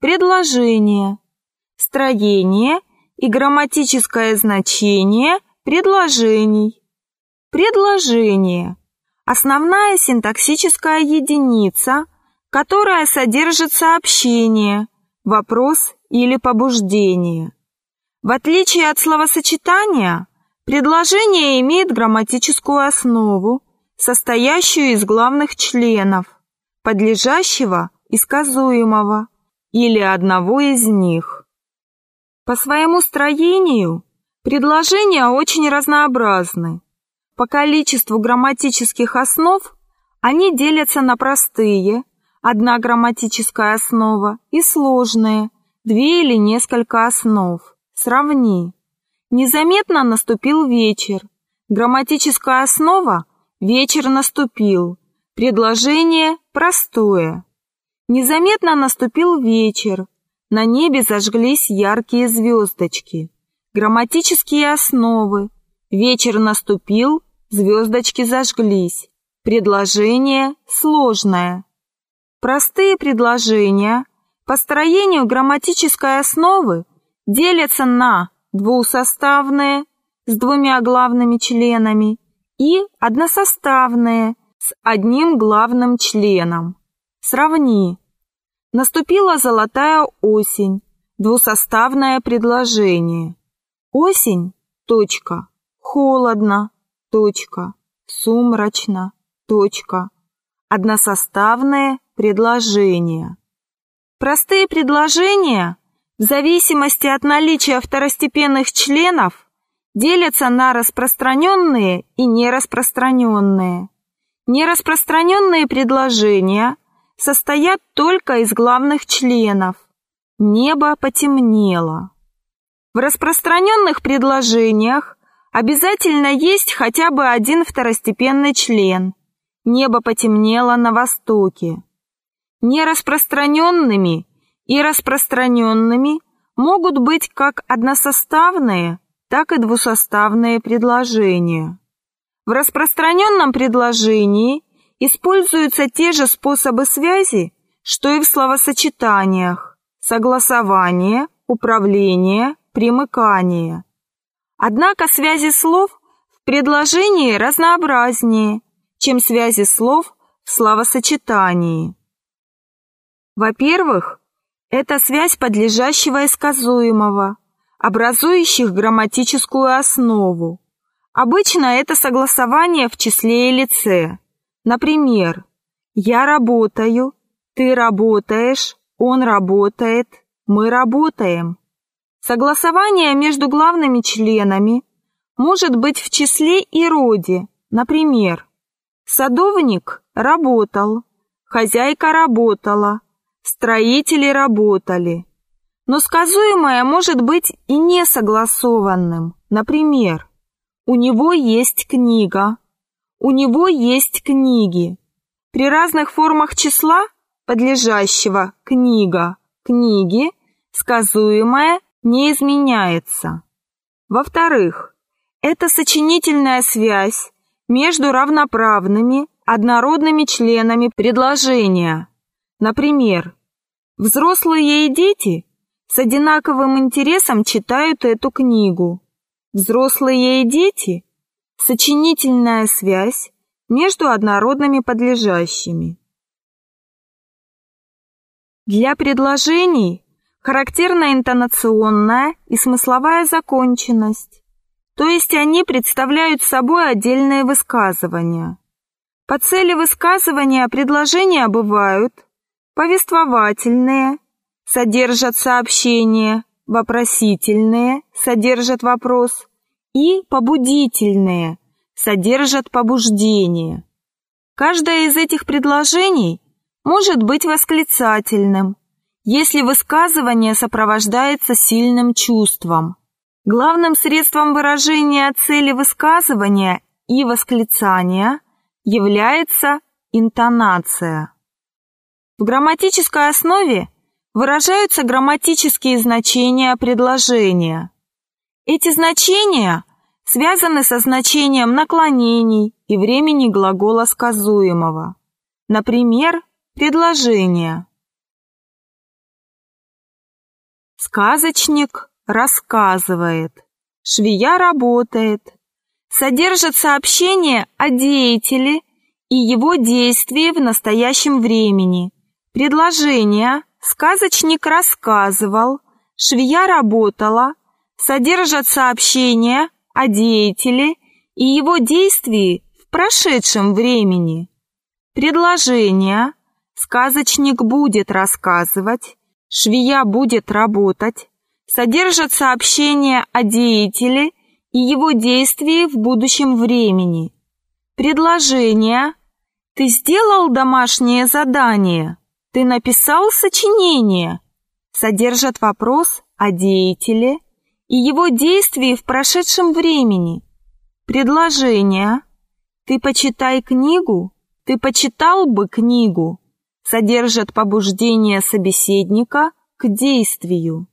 предложения. Строение и грамматическое значение предложений. Предложение – основная синтаксическая единица, которая содержит сообщение, вопрос или побуждение. В отличие от словосочетания, предложение имеет грамматическую основу, состоящую из главных членов, подлежащего и сказуемого, или одного из них. По своему строению предложения очень разнообразны. По количеству грамматических основ они делятся на простые, одна грамматическая основа, и сложные, две или несколько основ. Сравни. Незаметно наступил вечер. Грамматическая основа «вечер наступил». Предложение простое. Незаметно наступил вечер. На небе зажглись яркие звездочки. Грамматические основы. Вечер наступил, звездочки зажглись. Предложение сложное. Простые предложения по строению грамматической основы делятся на двусоставные с двумя главными членами и односоставные с одним главным членом. Сравни. Наступила золотая осень. Двусоставное предложение. Осень. Точка. Холодно. Точка. Сумрачно. Точка. Односоставное предложение. Простые предложения, в зависимости от наличия второстепенных членов, делятся на распространенные и нераспространенные. Нераспространенные предложения состоят только из главных членов. Небо потемнело. В распространенных предложениях обязательно есть хотя бы один второстепенный член. Небо потемнело на востоке. Нераспространенными и распространенными могут быть как односоставные, так и двусоставные предложения. В распространенном предложении используются те же способы связи, что и в словосочетаниях – согласование, управление, примыкание. Однако связи слов в предложении разнообразнее, чем связи слов в словосочетании. Во-первых, это связь подлежащего и сказуемого, образующих грамматическую основу. Обычно это согласование в числе и лице. Например, «Я работаю», «Ты работаешь», «Он работает», «Мы работаем». Согласование между главными членами может быть в числе и роде. Например, садовник работал, хозяйка работала, строители работали. Но сказуемое может быть и несогласованным. Например, у него есть книга. У него есть книги. При разных формах числа, подлежащего книга, книги, сказуемое не изменяется. Во-вторых, это сочинительная связь между равноправными, однородными членами предложения. Например, взрослые и дети с одинаковым интересом читают эту книгу. Взрослые и дети – сочинительная связь между однородными подлежащими. Для предложений характерна интонационная и смысловая законченность, то есть они представляют собой отдельные высказывания. По цели высказывания предложения бывают повествовательные, содержат сообщение, вопросительные содержат вопрос и побудительные содержат побуждение. Каждое из этих предложений может быть восклицательным, если высказывание сопровождается сильным чувством. Главным средством выражения цели высказывания и восклицания является интонация. В грамматической основе выражаются грамматические значения предложения. Эти значения связаны со значением наклонений и времени глагола сказуемого. Например, предложение Сказочник рассказывает. Швея работает. Содержит сообщение о деятеле и его действии в настоящем времени. Предложение сказочник рассказывал, швея работала, содержат сообщение о деятеле и его действии в прошедшем времени. Предложение сказочник будет рассказывать, швея будет работать, содержат сообщение о деятеле и его действии в будущем времени. Предложение «Ты сделал домашнее задание?» «Ты написал сочинение?» содержат вопрос о деятеле и его действии в прошедшем времени. Предложение «Ты почитай книгу?» «Ты почитал бы книгу?» содержат побуждение собеседника к действию.